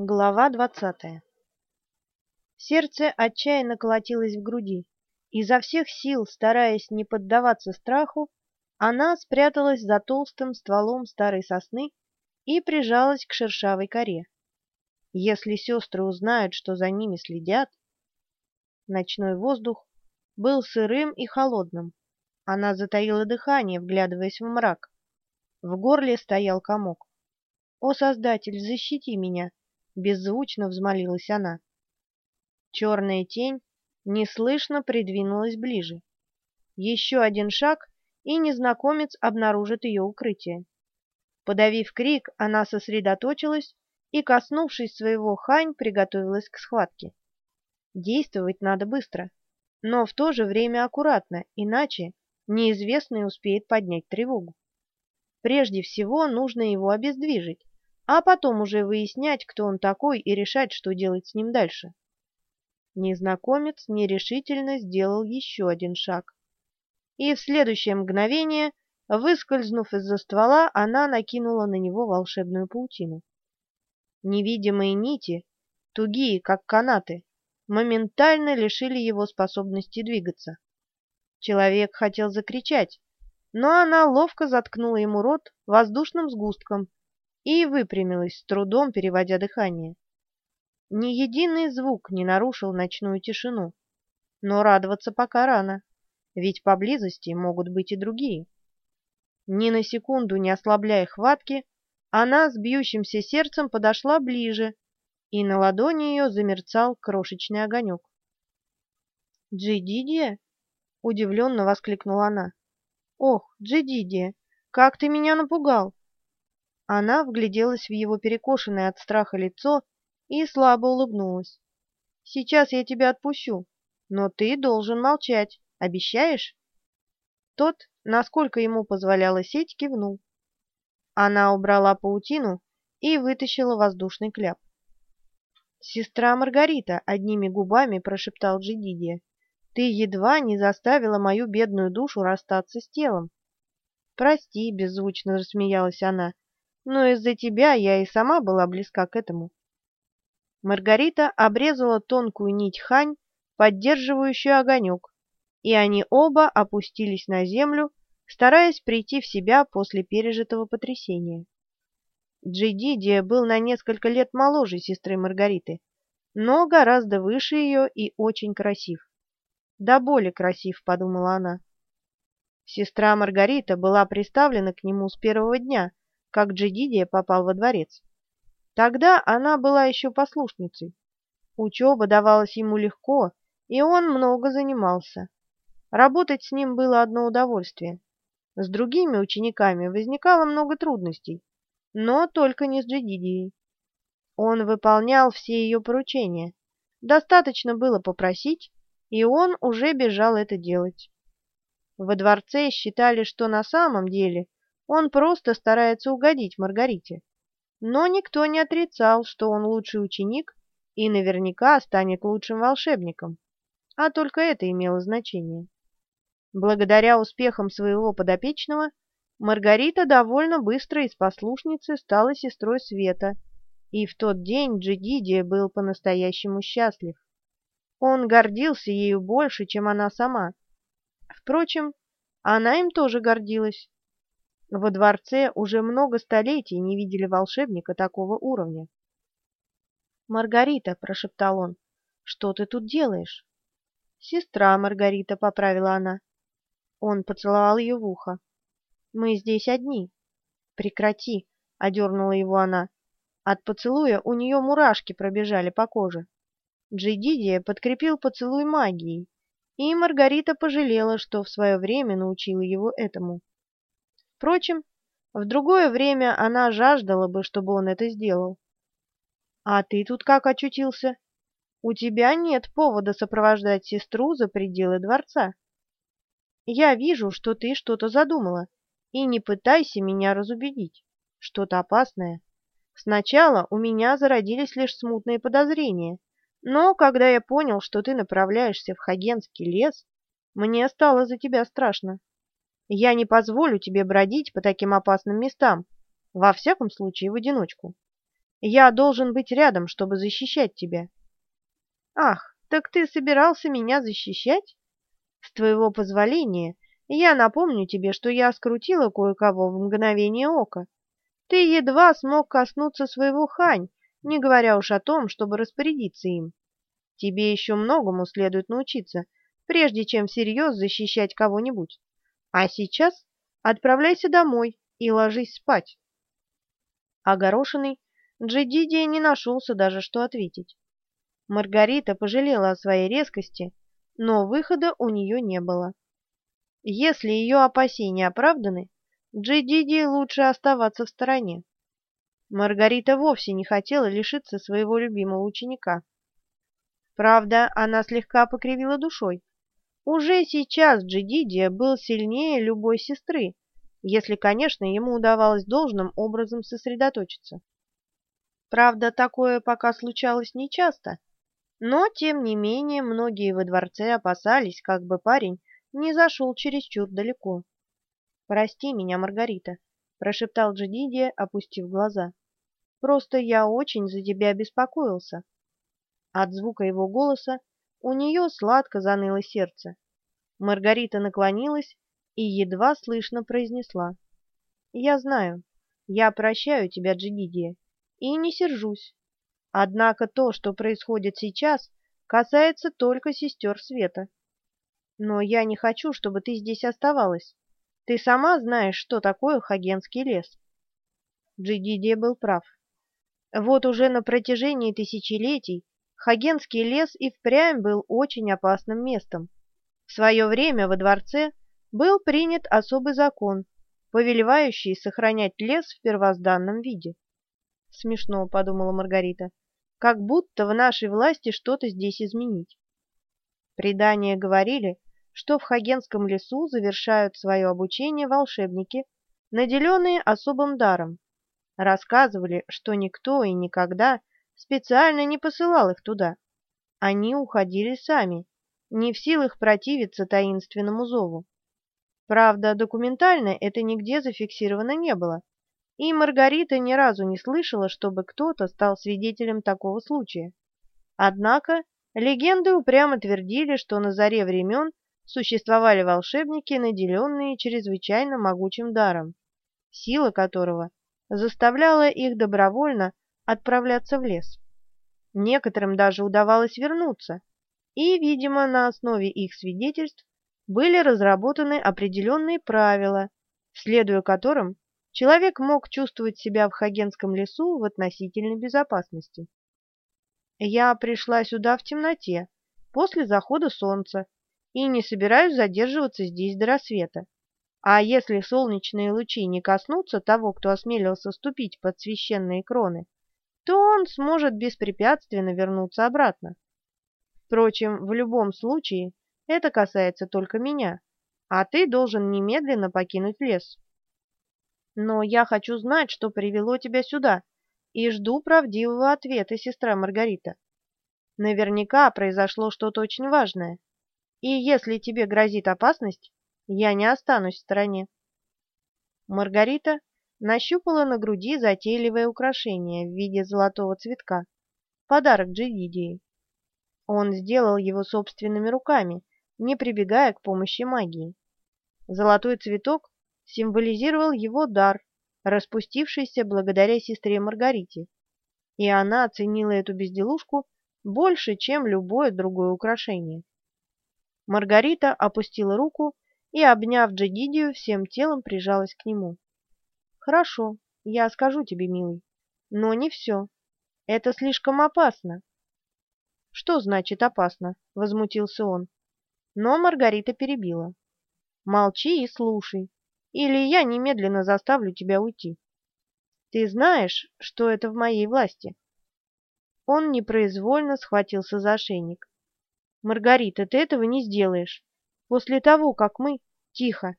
Глава двадцатая Сердце отчаянно колотилось в груди. Изо всех сил, стараясь не поддаваться страху, она спряталась за толстым стволом старой сосны и прижалась к шершавой коре. Если сестры узнают, что за ними следят... Ночной воздух был сырым и холодным. Она затаила дыхание, вглядываясь в мрак. В горле стоял комок. «О, Создатель, защити меня!» Беззвучно взмолилась она. Черная тень неслышно придвинулась ближе. Еще один шаг, и незнакомец обнаружит ее укрытие. Подавив крик, она сосредоточилась и, коснувшись своего хань, приготовилась к схватке. Действовать надо быстро, но в то же время аккуратно, иначе неизвестный успеет поднять тревогу. Прежде всего нужно его обездвижить, а потом уже выяснять, кто он такой, и решать, что делать с ним дальше. Незнакомец нерешительно сделал еще один шаг. И в следующее мгновение, выскользнув из-за ствола, она накинула на него волшебную паутину. Невидимые нити, тугие, как канаты, моментально лишили его способности двигаться. Человек хотел закричать, но она ловко заткнула ему рот воздушным сгустком, и выпрямилась, с трудом переводя дыхание. Ни единый звук не нарушил ночную тишину. Но радоваться пока рано, ведь поблизости могут быть и другие. Ни на секунду не ослабляя хватки, она с бьющимся сердцем подошла ближе, и на ладони ее замерцал крошечный огонек. «Джидидия?» — удивленно воскликнула она. «Ох, Джидидия, как ты меня напугал! Она вгляделась в его перекошенное от страха лицо и слабо улыбнулась. «Сейчас я тебя отпущу, но ты должен молчать. Обещаешь?» Тот, насколько ему позволяла сеть, кивнул. Она убрала паутину и вытащила воздушный кляп. «Сестра Маргарита», — одними губами прошептал Джидидия, — «ты едва не заставила мою бедную душу расстаться с телом». «Прости», — беззвучно рассмеялась она, но из-за тебя я и сама была близка к этому. Маргарита обрезала тонкую нить хань, поддерживающую огонек, и они оба опустились на землю, стараясь прийти в себя после пережитого потрясения. Джейдидия был на несколько лет моложе сестры Маргариты, но гораздо выше ее и очень красив. Да более красив, подумала она. Сестра Маргарита была приставлена к нему с первого дня, как Джедидия попал во дворец. Тогда она была еще послушницей. Учеба давалась ему легко, и он много занимался. Работать с ним было одно удовольствие. С другими учениками возникало много трудностей, но только не с Джедидией. Он выполнял все ее поручения. Достаточно было попросить, и он уже бежал это делать. Во дворце считали, что на самом деле он просто старается угодить Маргарите. Но никто не отрицал, что он лучший ученик и наверняка станет лучшим волшебником. А только это имело значение. Благодаря успехам своего подопечного, Маргарита довольно быстро из послушницы стала сестрой Света, и в тот день Джидидия был по-настоящему счастлив. Он гордился ею больше, чем она сама. Впрочем, она им тоже гордилась. Во дворце уже много столетий не видели волшебника такого уровня. «Маргарита», — прошептал он, — «что ты тут делаешь?» «Сестра Маргарита», — поправила она. Он поцеловал ее в ухо. «Мы здесь одни». «Прекрати», — одернула его она. От поцелуя у нее мурашки пробежали по коже. Джейдидия подкрепил поцелуй магией, и Маргарита пожалела, что в свое время научила его этому. Впрочем, в другое время она жаждала бы, чтобы он это сделал. «А ты тут как очутился? У тебя нет повода сопровождать сестру за пределы дворца. Я вижу, что ты что-то задумала, и не пытайся меня разубедить. Что-то опасное. Сначала у меня зародились лишь смутные подозрения, но когда я понял, что ты направляешься в Хагенский лес, мне стало за тебя страшно. Я не позволю тебе бродить по таким опасным местам, во всяком случае в одиночку. Я должен быть рядом, чтобы защищать тебя». «Ах, так ты собирался меня защищать? С твоего позволения я напомню тебе, что я скрутила кое-кого в мгновение ока. Ты едва смог коснуться своего хань, не говоря уж о том, чтобы распорядиться им. Тебе еще многому следует научиться, прежде чем всерьез защищать кого-нибудь. А сейчас отправляйся домой и ложись спать. Огорошенный, Джедидия не нашелся даже, что ответить. Маргарита пожалела о своей резкости, но выхода у нее не было. Если ее опасения оправданы, Джедидии лучше оставаться в стороне. Маргарита вовсе не хотела лишиться своего любимого ученика. Правда, она слегка покривила душой. Уже сейчас Джедидия был сильнее любой сестры, если, конечно, ему удавалось должным образом сосредоточиться. Правда, такое пока случалось нечасто, но, тем не менее, многие во дворце опасались, как бы парень не зашел чересчур далеко. «Прости меня, Маргарита», — прошептал Джедидия, опустив глаза. «Просто я очень за тебя беспокоился». От звука его голоса у нее сладко заныло сердце. Маргарита наклонилась и едва слышно произнесла. «Я знаю. Я прощаю тебя, Джигидия, и не сержусь. Однако то, что происходит сейчас, касается только сестер Света. Но я не хочу, чтобы ты здесь оставалась. Ты сама знаешь, что такое Хагенский лес». Джигидия был прав. Вот уже на протяжении тысячелетий Хагенский лес и впрямь был очень опасным местом. В свое время во дворце был принят особый закон, повелевающий сохранять лес в первозданном виде. Смешно, подумала Маргарита, как будто в нашей власти что-то здесь изменить. Предания говорили, что в Хагенском лесу завершают свое обучение волшебники, наделенные особым даром. Рассказывали, что никто и никогда специально не посылал их туда. Они уходили сами, не в силах противиться таинственному зову. Правда, документально это нигде зафиксировано не было, и Маргарита ни разу не слышала, чтобы кто-то стал свидетелем такого случая. Однако легенды упрямо твердили, что на заре времен существовали волшебники, наделенные чрезвычайно могучим даром, сила которого заставляла их добровольно отправляться в лес. Некоторым даже удавалось вернуться, и, видимо, на основе их свидетельств были разработаны определенные правила, следуя которым человек мог чувствовать себя в Хагенском лесу в относительной безопасности. Я пришла сюда в темноте, после захода солнца, и не собираюсь задерживаться здесь до рассвета. А если солнечные лучи не коснутся того, кто осмелился ступить под священные кроны, то он сможет беспрепятственно вернуться обратно. Впрочем, в любом случае это касается только меня, а ты должен немедленно покинуть лес. Но я хочу знать, что привело тебя сюда, и жду правдивого ответа, сестра Маргарита. Наверняка произошло что-то очень важное, и если тебе грозит опасность, я не останусь в стороне. Маргарита нащупала на груди затейливое украшение в виде золотого цветка. Подарок Джидидии. Он сделал его собственными руками, не прибегая к помощи магии. Золотой цветок символизировал его дар, распустившийся благодаря сестре Маргарите, и она оценила эту безделушку больше, чем любое другое украшение. Маргарита опустила руку и, обняв Джедидию, всем телом прижалась к нему. Хорошо, я скажу тебе, милый. Но не все. Это слишком опасно. Что значит опасно? Возмутился он. Но Маргарита перебила. Молчи и слушай, или я немедленно заставлю тебя уйти. Ты знаешь, что это в моей власти. Он непроизвольно схватился за ошейник. Маргарита, ты этого не сделаешь. После того, как мы... Тихо,